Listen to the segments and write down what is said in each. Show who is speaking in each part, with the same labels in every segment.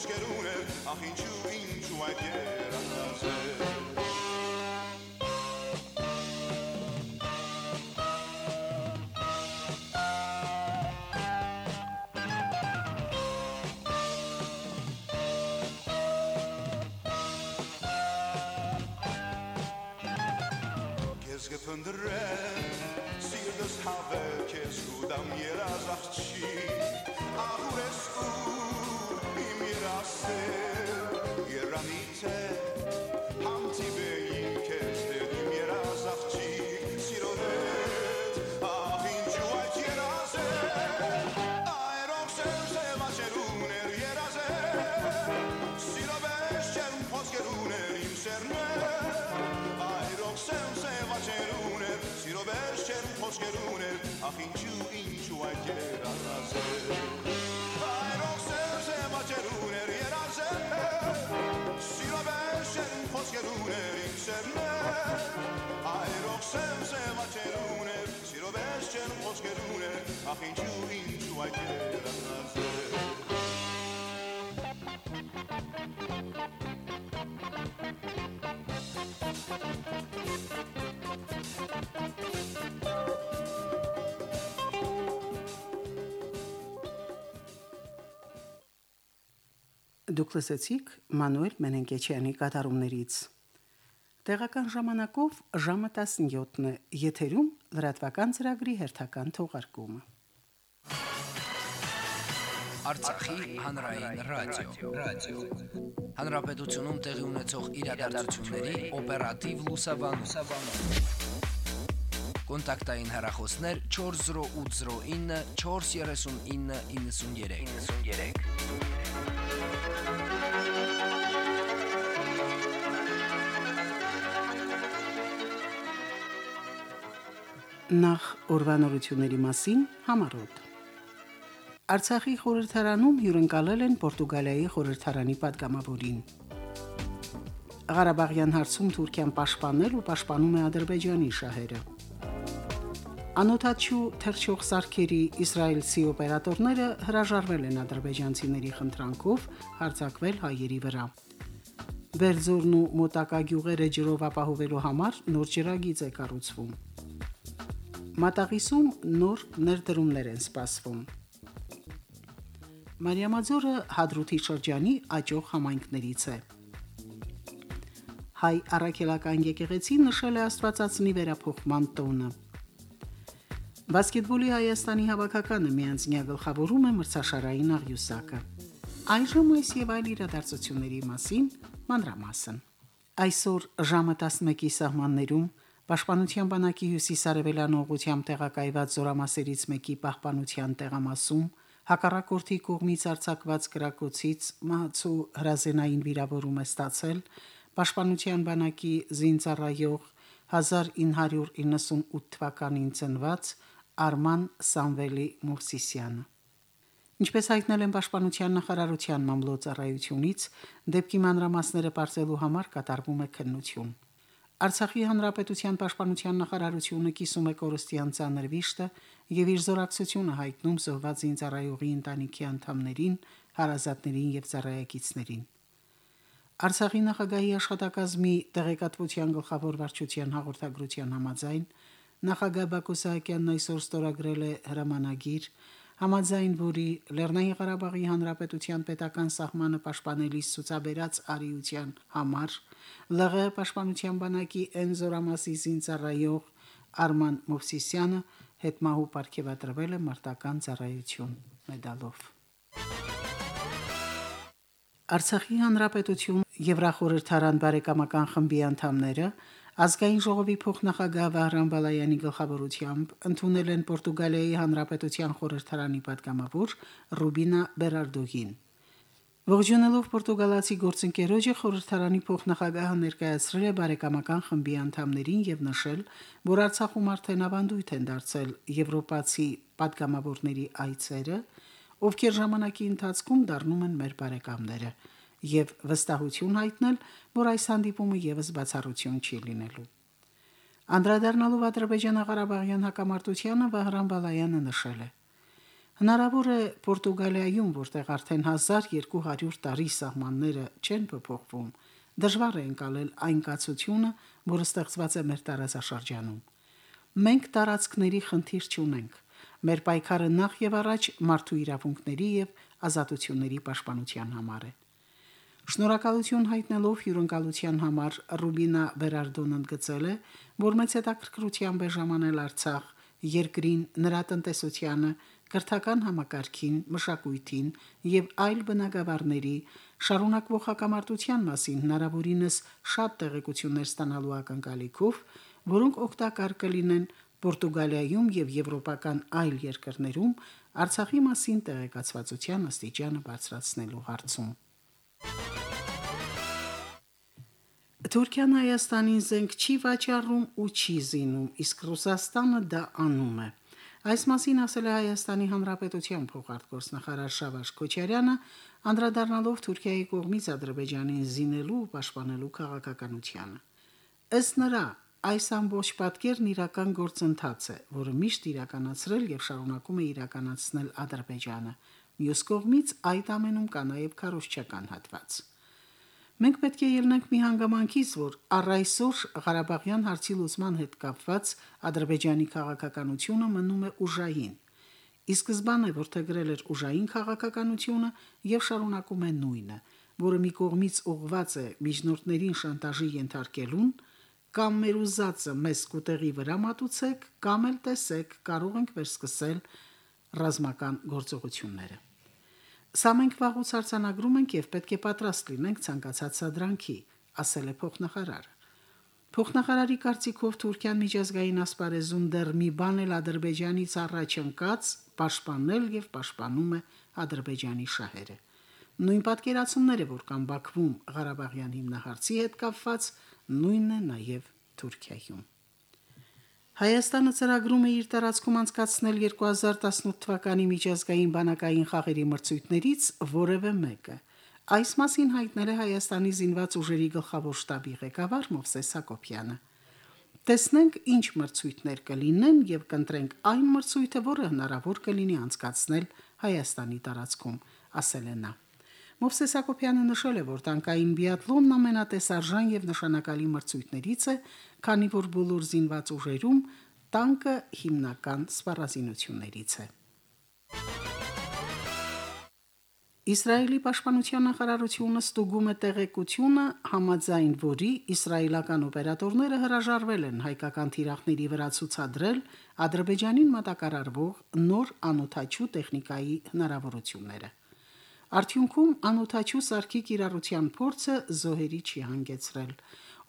Speaker 1: շերմ խոսքերուն էր ախ ինչու ինչու այդ երազել կփնդրեմ սիրտս հավեք ես ուդամ երազ աղջի ահուր ես ու իմ երասել երանիթե համտիբեի քեզ
Speaker 2: Դուք լսեցիք Մանուել Մենենկեչյանի կատարումներից։ Տեղական ժամանակով ժամը 17-ն է, եթերում լրատվական ծրագրի հերթական թողարկումը։
Speaker 3: Արցախի հանրային ռադիո, ռադիո։ Հանրապետությունում տեղի ունեցող իրադարձությունների օպերատիվ լուսաբանում։ Կոնտակտային հեռախոսներ 40809 43993։ 93
Speaker 2: նախ օրվանորությունների մասին համարոտ։ Արցախի խորհրդարանում հյուրընկալել են Պորտուգալիայի խորհրդարանի падգամավորին։ Ղարաբաղյան հարցում Թուրքիան պաշտպանել ու պաշտպանում է Ադրբեջանի շահերը։ Անոթաչու թերչող սարքերի իսրայելցի օպերատորները հրաժարվել են ադրբեջանցիների խնդրանքով հարձակվել հայերի վրա։ Բերձորն ու մոտակա գյուղերը ջրով ապահովելու համար նոր ջրագիծ է կառուցվում։ Մատաղիսում նոր ներդրումներ են սպասվում։ Մարիամաձորը Հադրութի շրջանի աճող համայնքներից է։ Հայ առաքելական եկեղեցին նշել է Աստվածածնի վերափոխման տոնը։ Բասկետբոլի Հայաստանի հավաքականը միանձնյա գլխավորում է մրցաշարային աղյուսակը։ Այժմ այս եւ այլ իրադարձությունների մասին մանրամասն։ Այսօր ժամը 11-ի սահմաններում Պաշտպանության բանակի հյուսիսարևելյան ուղությամբ տեղակայված զորամասերից մեկի պահպանության տեղամասում հակառակորդի կողմից արձակված գրակոցից մահացու հրազենային վիրավորում է ստացել Պաշտպանության բանակի զինծառայող 1998 թվականին ծնված Արման Սամվելի Մուրսիսյանը Ինչպես հայտնել են Պաշտպանության նախարարության մամլոյցարայությունից, դեպքի մանրամասները բարձելու համար կատարվում է քննություն։ Արցախի հանրապետության պաշտպանության նախարարությունը կիսում է կորստյան ցաներ վիշտը եւ իր զորակցությունը հայտնում զոհված ինձարայողի ընտանիքի անդամներին, հարազատներին եւ ծառայեկիցներին։ Արցախի նախագահի աշխատակազմի տեղեկատվության գլխավոր վարչության հաղորդագրության համաձայն նախագահ Բակո Սահակյանն այսօր ստորագրել է հրամանագիր համաձայն որի Լեռնային Ղարաբաղի Հանրապետության պետական սահմանը պաշտպանելիս ցուցաբերած արիության համար ԼՂ պաշտպանության բանակի Էնզորամասի զինծառայող Արման Մովսիսյանը հետմահու ապարգևատրվել է մարտական ծառայություն մեդալով։ Արցախի Հանրապետություն Եվրախորհրդարան բարեկամական խմբի անդամները Ազգային ժողովի փոխնախագահ Վահրամ Բալայանի գլխավորությամբ ընդունել են Պորտուգալիայի հանրապետության խորհրդարանի պատգամավոր Ռուբինա Բերարդոգին։ Ողջունելով Պորտուգալացի գործընկերոջը խորհրդարանի փոխնախագահը ներկայացրել է բարեկամական խմբի անդամներին եւ նշել, որ Արցախում արդեն ավանդույթ են դարձել եվրոպացի պատգամավորների այցերը, ովքեր ժամանակի ընթացքում դառնում են մեր բարեկամները եւ վստահություն հայտնել, որ այս հանդիպումը եւս բացառություն չի լինելու։ Անդրադառնալով Ադրբեջանա-Ղարաբաղյան հակամարտությանը Վահրամ Բալայանը նշել է. Հնարավոր է Պորտուգալիայում, որտեղ արդեն 1200 տարի սահմանները չեն փոփոխվում, դժվար է ընկալել այն կացությունը, որը ստեղծված է մեր տարածաշրջանում։ Մենք տարածքների խնդիր չունենք։ Մեր պայքարը նախ եւ առաջ մարդու իրավունքների եւ ազատությունների պաշտպանության համար է։ Շնորհակալություն հայտնելով հյուրընկալության համար Ռուբինա Բերարդոն ընդգծել է, որ մեծ հետաքրքրությամբ է ժամանել Արցախ երկրին, նրա տնտեսությանը, կրթական համակարգին, մշակույթին եւ այլ բնագավառների շարունակվող հակամարտության մասին հնարավորինս շատ տեղեկություններ ստանալու ակնկալիքով, որոնք օգտակար կլինեն Պորտուգալիայում եւ եվրոպական այլ երկրներում Արցախի մասին տեղեկացվածության աստիճանը բարձրացնելու հարցում։ Թուրքիան Հայաստանին զենք չի վաճառում ու չի զինում, իսկ Ռուսաստանը դա անում է։ Այս մասին ասել է Հայաստանի Հանրապետության փոխարտգործնախարար Շավարժ Քոչարյանը, անդրադառնալով Թուրքիայի կողմից Ադրբեջանին զինելու ու պաշտպանելու քաղաքականությանը։ Ըստ նրա, այս ամբողջ պատկերն իրական գործընթաց է, որը միշտ իրականացրել եւ շարունակում է իրականացնել Ադրբեջանը։ Մյուս կողմից այդ ամենում կա նաեւ քարոշչական հատված։ Մենք պետք է ելնենք մի հանգամանքից, որ առ այսօր Ղարաբաղյան հարցի լուծման հետ կապված Ադրբեջանի քաղաքականությունը մնում է ուժային։ Ի սկզբանե որթեգրել էր ուժային քաղաքականությունը եւ շարունակում է նույնը, որը մի կողմից ուղղված է միջնորդներին շանտաժի ենթարկելուն, կամ մեր ուզածը մեզ կուտեղի վրա մատուցեք, կամ էլ տեսեք, կարող ենք վերսկսել ռազմական գործողությունները։ Սա մենք վաղուց արձանագրում ենք եւ պետք է պատրաստ լինենք ցանկացած սադրանքի, ասել է փոխնախարարը։ Փոխնախարարի կարծիքով Թուրքիան միջազգային ասպարեզում դեռ մի բան էլ Ադրբեջանից առաջ ընկած պաշտպանել եւ պաշտպանում է Ադրբեջանի շահերը։ Նույն պատկերացումները, որ կան Բաքվում Ղարաբաղյան հիմնահարցի հետ կապված, նույնն է նաեւ Թուրքիայում։ Հայաստանը ծրագրում է իր տարածքում անցկացնել 2018 թվականի միջազգային բանակային խաղերի մրցույթներից որևէ մեկը։ Այս մասին հայտնել է Հայաստանի զինված ուժերի գլխավոր շտաբի ղեկավար Մովսես Հակոբյանը։ Տեսնենք ինչ մրցույթներ կլինեն եւ կընտրենք այն մրցույթը, որը հնարավոր կլինի անցկացնել Հայաստանի տարածքում, ասել է նա. Մովսես Հակոբյանը նշել է, որ տանկային բիատլոնն ամենատեսարժան եւ նշանակալի մրցույթներից է, քանի որ բոլոր զինված ուժերում տանկը հիմնական սպառազինություններից է։ Իսրայելի պաշտպանության նախարարությունը ստուգում է տեղեկությունը, համաձայն որի իսրայելական օպերատորները հրաժարվել են հայկական թիրախների վրա ցուցադրել Ադրբեջանին մատակարարվող նոր անօթաչու տեխնիկայի հնարավորությունները։ Արդյունքում անօթաչու սարքի կիրառության փորձը զոհերի չի հանգեցրել։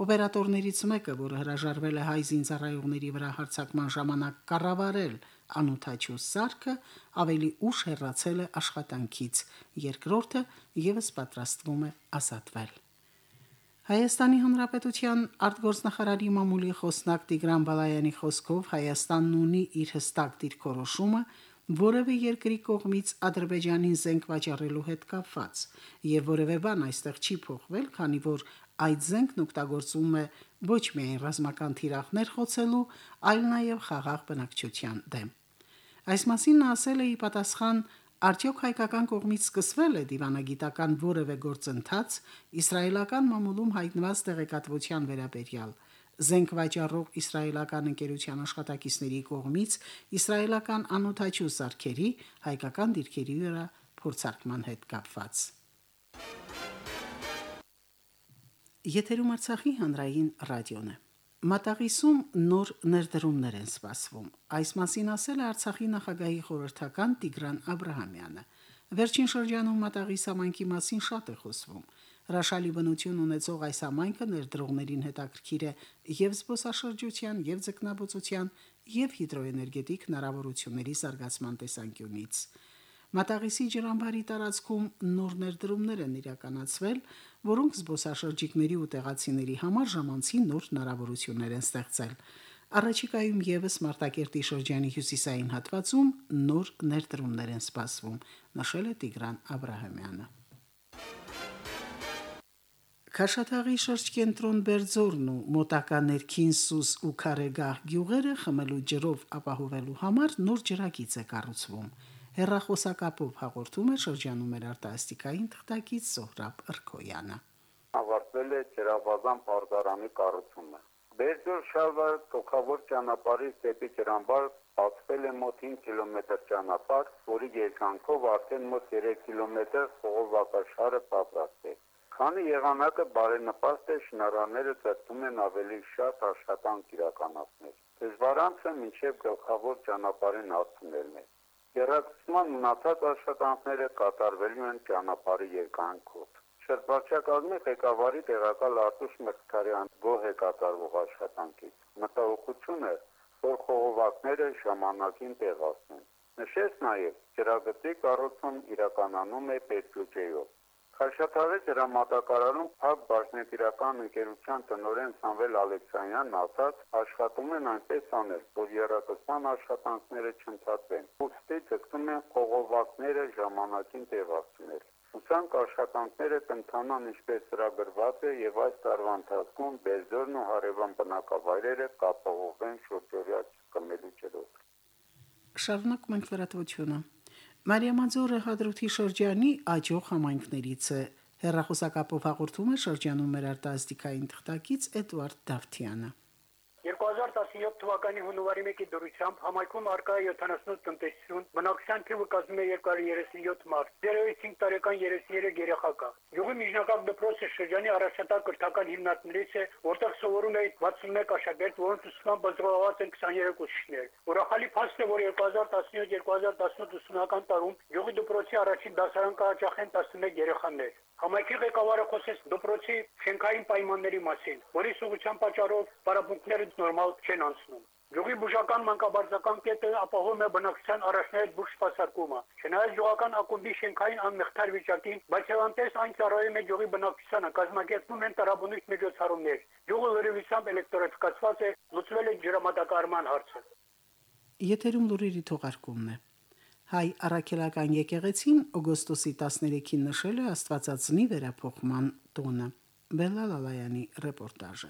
Speaker 2: Օպերատորներից մեկը, որը հրաժարվել է հայ զինծառայողների վրա հարձակման ժամանակ կառավարել անօթաչու սարքը, ավելի ուշ հեռացել է աշխատանքից։ Երկրորդը եւս պատրաստվում է ազատվել։ Հայաստանի Հանրապետության արտգործնախարարի մամուլի խոսնակ Տիգրան Բալայանի խոսքով Հայաստանն ունի իր հստակ դիրքորոշումը որևէ երկրի կողմից Ադրբեջանին զենք վաճառելու հետ կապված, եւ որևէ բան այստեղ չի փոխվել, քանի որ այդ զենքն օգտագործվում է ոչ միայն ռազմական թիրախներ խոցելու, այլ նաեւ խաղաղ բնակչության դեմ։ Այս մասին նա ասել է ի պատասխան Արդյոք հայկական կողմից սկսվել է դիվանագիտական որևէ գործընթաց իսրայելական մամուլում հայտնված տեղեկատվության վերաբերյալ զենք վաճառող իսրայելական ընկերության աշխատակիցների կողմից իսրայելական անօթաչու սարքերի հայկական դիրքերի վրա փորձարկման հետ կապված։ Եթերում Արցախի հանրային ռադիոն է։ Մատաղիսում նոր ներդրումներ են սպասվում։ Այս մասին ասել է Արցախի նախագահի խորհրդական Տիգրան Աբ รา համյանը։ Վերջին շրջանում մատաղի սամանքի մասին շատ է խոսվում։ Հրաշալի բնություն ունեցող այս համայնքը ներդրողներին հետաքրքիր է եւ զբոսաշրջության, եւ ձկնաբուծության, եւ հիդրոէներգետիկ հնարավորությունների զարգացման տեսանկյունից։ Մատաղիսի ջրամբարի տարածքում նոր ներդրումներ են իրականացվել, որոնք զբոսաշրջիկների ու տեղացիների համար ժամանցի նոր հնարավորություններ են ստեղծել։ Առաջիկայում եւս Մարտակերտի շրջանի հյուսիսային հատվածում նոր ներդրումներ են սպասվում, նշել է Տիգրան Աբ รา համյանը։ Քաշաթաղի շրջկենտրոն Բերձորն ու մոտակա ներքին Սուս ու Քարեգահ գյուղերը խմելու ջրով ապահովելու համար նոր ջրագիծ է կառուցվում։ Հերրախոսակապով հաղորդում է շրջանում մեր արտասթիկային թղթակից Սոհրաբ Ըրքոյանը։
Speaker 4: Ավարտվել է ջրաբազան պարզարանի կառուցումը։ Բերձոր շարվար տոքավոր ճանապարհից դեպի ջրամբար բացվել է մոտ 5 կիլոմետր ճանապարհ, որի երկայնքով արդեն մոտ 3 կիլոմետր խողովակաշարը պատրաստ է։ Քանի եղանակը բարենպաստ է, շինարարները ծրտում են ավելի շատ աշխատանք իրականացնել։ Դժվարանցը մինչև գլխավոր ճանապարհին հասնելն է։ Գերակցման մնացած աշխատանքները կատարվելու են ճանապարհի երկայնքով։ Շրջակազմի ղեկավարի տեղակալ Արտուշ Մկրտարյան գոհ է կատարվող աշխատանքից։ Մտահոգությունը, որ խողովակները ժամանակին տեղացնեն։ Նշեց նաև, ջրագծի կառուցում իրականանում է պետբյուջեով։ Խաշաթաղի դրամատակարանում Փակ Բաշնետիրական ընկերության տնօրեն Սամվել Ալեքսանյանն ասաց, աշխատում են այնպես անել, որ երակցման աշխատանքները չընդհատվեն։ Ուստի ցկտում են խողովակները ժամանակին տեղացնել։ Ուսանք աշխատանքները կընթանան ինչպես ծրագրված է եւ այս տարվա ընթացքում Բերձորն ու հարևան բնակավայրերը կապահովեն շրջօրյա կմելու ջրով։
Speaker 2: Շարունակում ենք լրատվությունը։ Մարիամաձորը հադրութի շրջանի աջող համայնքներից է։ Հերրախոսակապով հաղորդում է շրջանում մեր արտասթիկային թղթակից Էդվարդ Դավթյանը։
Speaker 5: 2017 թվականի հունվարի 1-ի դուրսությամբ համայնքում արկա է 78 տնտեսություն, բնակչության թիվը կազմում է 237 մարդ, 35 տարեկան 33 երեխա կա։ Գյուղի միջնակարգ դպրոցը շրջանի առաջատար կրթական հիմնարկներից է, որտեղ սովորում է 61 աշակերտ, որոնց ուսման բազմաված են 23 ուսուցիչներ։ Ուրախալի փաստ է, որ 2017-2018 ուսումնական տարում գյուղի դպրոցի առաջին դասարան կհաճախեն 11 երեխաներ։ Համայնքի ղեկավարը խոսեց դպրոցի շենքային պայմանների մասին, որի սուղության պատճառով պարապմունքները նորմալ չեն անցնում։ Գյուղի բուժական մանկաբարձական կետը ապահովում է բնակչության առաջնահերթ բուժ սպասարկումը։ Չնայած գյուղական ակումբի շենքային անմեղթար վիճակին, բայց Հևանտես այն ծառայում է գյուղի բնակչությանը, կազմակերպվում են տրաբունիկ միջոցառումներ։ Գյուղը լրիվությամբ էլեկտրոֆիկացված է, լուծվել է ջրամատակարարման հարցը։
Speaker 2: Եթերում լուրերի թողարկումն է։ Հայ առաքելական եկեղեցին օգոստոսի 13-ին նշել է Աստվածածնի վերափոխման տոնը։ Բելալալայանի ռեպորտաժը։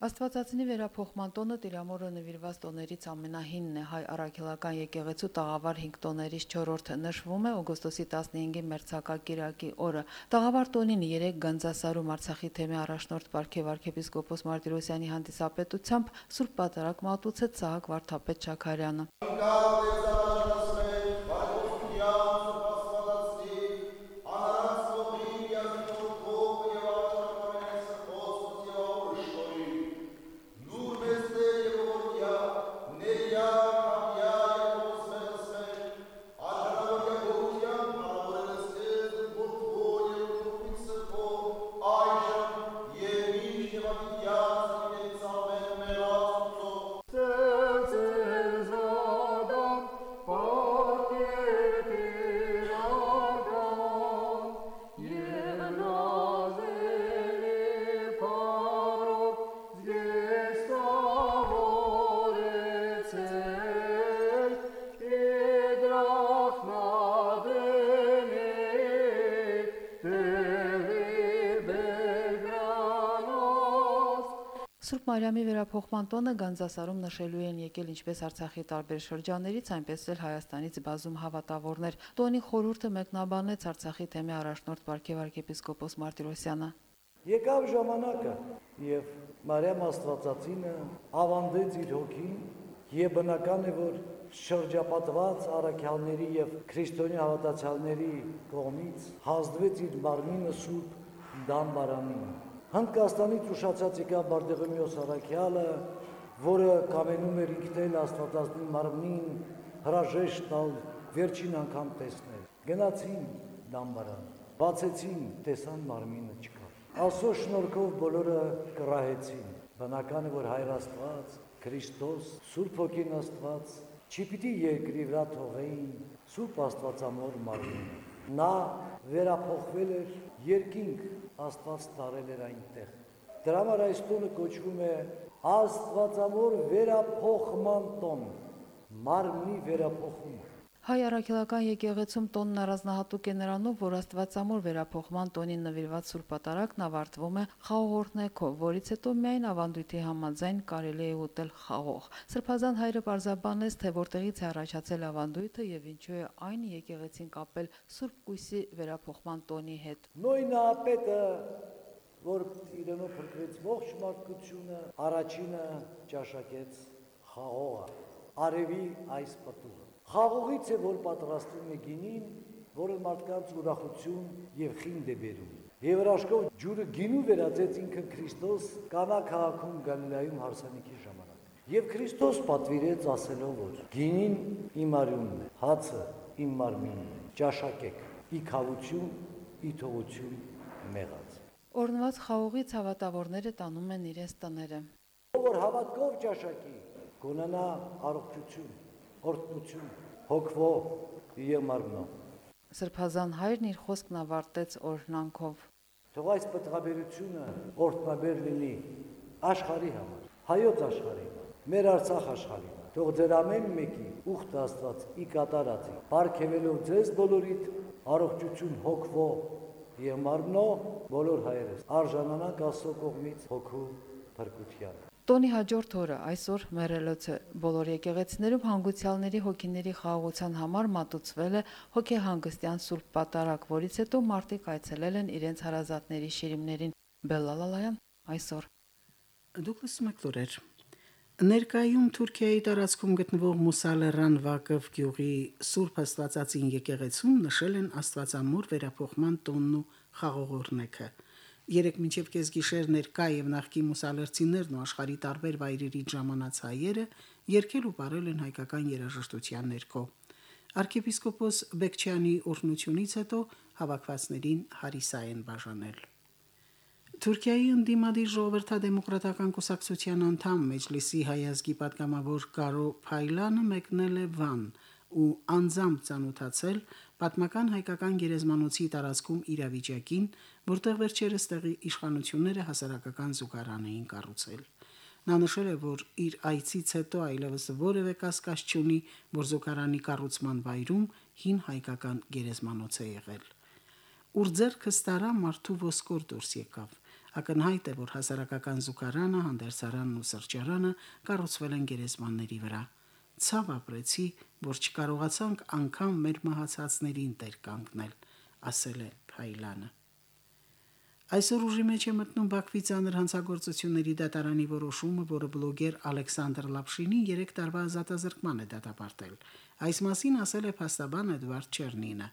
Speaker 6: Աստվածածնի վերափոխման տոնը Տիրամորը նվիրված տոներից ամենահինն է հայ առաքելական եկեղեցու տաղավար 5 տոներից 4-րդը նշվում է օգոստոսի 15-ի մերցակակիրակի օրը։ Տաղավար տոնին 3 Գանձասարում Արցախի թեմի առաջնորդ Պարքև arczepiskopos Մարտիրոսյանի հանդիսապետությամբ Սուրբ Պատարագ մատուցեց Սահակ Վարդապետ Շաքարյանը։ Սուրբ Մարիամի վերափոխման տոնը Գանձասարում նշելու են եկել ինչպես Արցախի տարբեր շրջաններից, այնպես էլ Հայաստանից բազում հավատավորներ։ Տոնի խորհուրդը մեկնաբանեց Արցախի թեմի առաջնորդ Պարքև arczepiskopos Մարտիրոսյանը։
Speaker 7: Եկավ ժամանակը եւ Մարիամ Աստվածածինը ավանդեց իր հոգին եւ բնական է որ շրջապատված առաքյալների եւ քրիստոնյա հավատացյալների կողմից հազդվեց իր մարմինը սուրբ դամբարանին Հնդկաստանից ուշացած եկավ Բարդեղոմեոս Արաքյալը, որը կամենում էր ինքնել Աստվածածնի մարմնին հրաժեշտ տալ վերջին անգամ տեսնել։ Գնացին դամբարան, բացեցին, տեսան մարմինը չկա։ Աստծո շնորհքով բոլորը կռահեցին։ Բնական է, որ Հայր Աստված, Քրիստոս, Սուրբ Հոգին Աստված չպիտի երկրի վրա թողեին Սուրբ Աստվածամոր մարմինը։ Նա վերափոխվել էր երկինք, Աստված տարել էր այնտեղ։ Դրա համար այս տունը կոչվում է Աստվածամոր վերափոխման տոն, մարմնի վերափոխում։
Speaker 6: Հայ առաքելական եկեղեցում տոնն առանձնահատուկ է նրանով, որ Աստվածամոր վերափոխման տոնին նվիրված Սուրբ Պատարագն ավարտվում է խաղողորտնեքով, որից հետո միայն ավանդույթի համաձայն կարելի է ուտել խաղող։ Սրբազան հայրը պարզաբանեց, թե որտեղից է առաջացել ավանդույթը եւ ինչու է այն եկեղեցին կապել Սուրբ Կույսի վերափոխման տոնի հետ։
Speaker 7: Նույնապետը, որ իրենով փրկվեց ողջ մարդկությունը, առաջինը ճաշակեց խաղողը, արևի այս պտուղը։ Խաղողից է որ պատրաստվում է գինին, որը մարդկանց ուրախություն եւ խինդ է բերում։ Եվ հրաշքով ջուրը գինու վերածեց ինքը Քրիստոս Կանա քաղաքում Գալիլայում հարսանիքի ժամանակ։ Եվ Քրիստոս պատվիրեց ասելով, որ գինին իմ արյունն է, հացը իմ մարմինն է, ճաշակեք, ի քավություն, ի թողություն մեղած։
Speaker 6: Օրնված խաղողից հավատավորները տանում են իրենց տները։
Speaker 7: Ով որ հավատքով ճաշակի, կունենա առողջություն, օրհնություն, հոգվով եւ մարմնով։
Speaker 6: Սրբազան հայրն իր խոսքն ավարտեց օրհնանքով։
Speaker 7: Թող այս պատղաբերությունը օրհնաբեր լինի աշխարհի համար, հայոց աշխարհի, մեր Արցախ աշխարհի։ Թող ձեր ամեն մեկի ուխտ Աստված ի կատարածի, բարգեւելով ձեզ բոլորիդ առողջություն հոգվով եւ մարմնով բոլոր հայերս արժանանակ Աստծո կողմից հոգու փրկության։
Speaker 6: Տոնի հաջորդ օրը այսօր մերելոցը բոլոր եկեղեցիներում հանգուցյալների հոգիների խաղաղության համար մատուցվել է հոգեհանգստյան Սուրբ Պատարագ, որից հետո մարդիկ այցելել են իրենց հարազատների շիրիմներին։ Բելլալալայան այսօր
Speaker 2: Դուք լսում եք լուրեր։ Ներկայում Թուրքիայի տարածքում գտնվող Մուսալերան Վակով գյուղի Սուրբ Աստվածածին եկեղեցում նշել են Աստվածամոր վերափոխման տոնն ու խաղողորնեքը։ Երեք մինչև կեսգիշեր ներկա եւ նախկի մուսալերցիներն ու աշխարի տարբեր վայրերի ժամանած հայերը երկել ու բարել են հայկական երաժշտության ներքո։ Արքեպիսկոպոս Բեկչյանի օրհնությունից հետո հավաքվածներին հարիսա են բաժանել։ Թուրքիայի ընդդիմադիր ժողովրդադեմոկրատական կուսակցության անդամ Մեջլիսի հայազգի պատգամավոր Կարո Փայլանը մեկնել է Վան ու անձամբ ցանոթացել պատմական հայկական գերեզմանոցի տարածքում իրավիճակին, որտեղ վերջերս տեղի իշխանությունները հասարակական զուգարան էին կառուցել։ Նա նշել է, որ իր այցից հետո այլևս որևէ կասկած չունի, որ զուգարանի կառուցման վայրում հին հայկական գերեզմանոց է եղել։ Ուր ձերքը ստարա մարդու ոսկոր դուրս եկավ։ Ակնհայտ է, որ հասարակական զուգարանը, հանդերձարանն ու սրճարանը կառուցվել են գերեզմանների վրա ցավ ապրեցի, որ չկարողացանք անգամ մեր մահացածներին տեր կանգնել, ասել է Փայլանը։ Այսօր ուժի մեջ է մտնում Բաքվի ցաներ հանցագործությունների դատարանի որոշումը, որը բլոգեր Ալեքսանդր Լապշինին 3 տարվա ազատազրկման է դատապարտել։ Այս մասին ասել է փաստաբան Էդվարդ Չերնինը։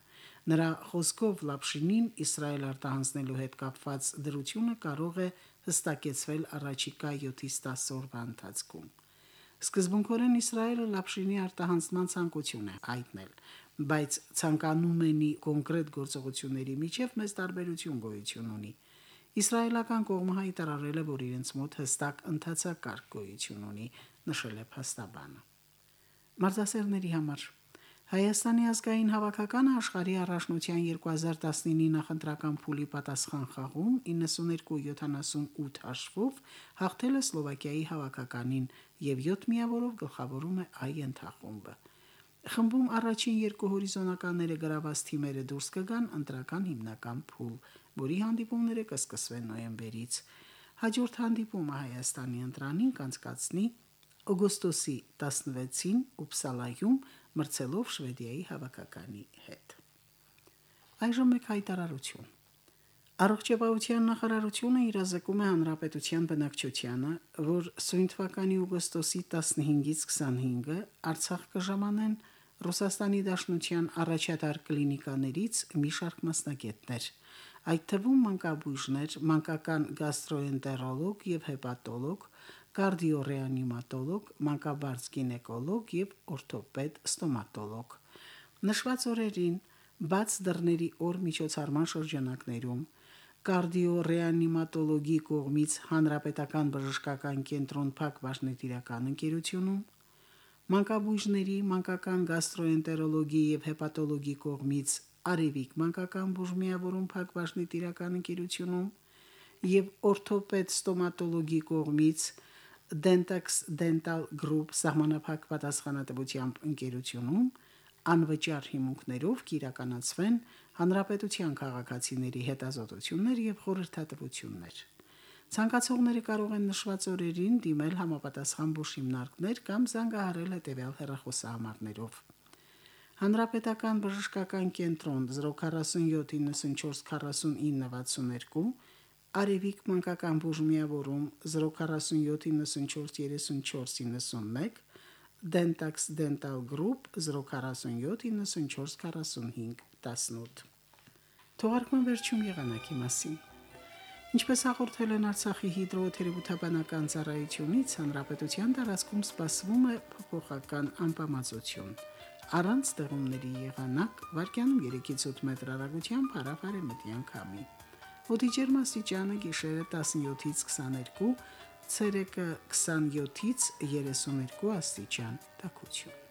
Speaker 2: Նրա խոսքով Լապշինին Իսրայել արտահանձնելու հետ կապված դրությունը կարող է հստակեցվել առաջիկա 7-ից 10 օրվա ընթացքում։ Սկզբունքորեն Իսրայելը լապշինի արտահանձնման ցանկություն է այտնել, բայց ցանկանում ենի կոնկրետ գործողությունների միջև մեծ տարբերություն գոյություն ունի։ Իսրայելական կողմը հայտարարել է, որ իրենց մոտ հստակ ընդհանցակարգ գոյություն ունի, նշել է փաստաբանը։ Մարզասերների համար Հայաստանի ազգային հավաքականը աշխարհի առաջնության 2019 նախընտրական փուլի պատասխան խաղում 92-78 հաշվով հաղթել է Սլովակիայի հավաքականին եւ 7 միավորով գլխավորում է այ ընթախումբը։ Խմբում առաջին երկու հորիզոնականները գրաված թիմերը դուրս կգան ընտրական հիմնական փուլ, որի հանդիպումները կսկսվեն նոյեմբերից։ Հաջորդ հանդիպումը Հայաստանի ընտրանին կանցկացնի օգոստոսի 16-ին Ուպսալայում մրցելով Շվեդիայի հավաքականի հետ։ Այժմ մեկ հայտարարություն։ Առողջապահության նախարարությունը իրազեկում է հանրապետության բնակչությանը, որ սույն թվականի օգոստոսի 15-ից 25-ը Արցախ կժամանեն Ռուսաստանի Դաշնության առաջատար կլինիկաներից մի շարք մասնագետներ, այդ թվում մանկաբույժներ, մանկական գաստրոենտերոլոգ եւ հեպատոլոգ, կարդիոռեանիմատոլոգ, մանկաբարձ գինեկոլոգ եւ օրթոպեդ ստոմատոլոգ։ Նշված օրերին բաց դռների օր միջոցառման շրջանակներում կարդիոռեանիմատոլոգի կողմից հանրապետական բժշկական կենտրոն Փակ Վաշնետիրական ընկերությունում մանկաբույժների, մանկական գաստրոենտերոլոգի եւ հեպատոլոգի կողմից Արևիկ մանկական բուժմիավորում փակbaşնի տիրական ընկերությունում եւ օրթոպեդ ստոմատոլոգի կողմից Dentex Dental Group սահմանափակ պատասխանատվությամբ ընկերությունում անվճար հիմունքներով կիրականացվեն հանրապետության քաղաքացիների հետազոտություններ եւ խորհրդատվություններ։ Ցանկացողները կարող են նշված օրերին դիմել համապատասխան բուժ հիմնարկներ կամ զանգահարել հետևյալ հեռախոսահամարներով։ Հանրապետական բժշկական կենտրոն 047944962 Արևիկ մանկական բուժմիավորում 047943491 Dentax Dental Group 047944518 Թողարկման վերջում եղանակի մասին Ինչպես հաղորդել են Արցախի հիդրոթերապևտաբանական ծառայությունից, հանրապետության տարածքում սպասվում է փոփոխական անբավարարություն։ Առանց ձեղումների եղանակ վարկյանում 3-ից 8 մետր հեռագությամբ հարավարեմտյան քամի։ Օդի ջերմաստիճանը գիշերը 17-ից 22, ցերեկը 27-ից 32 աստիճան։ Տակություն։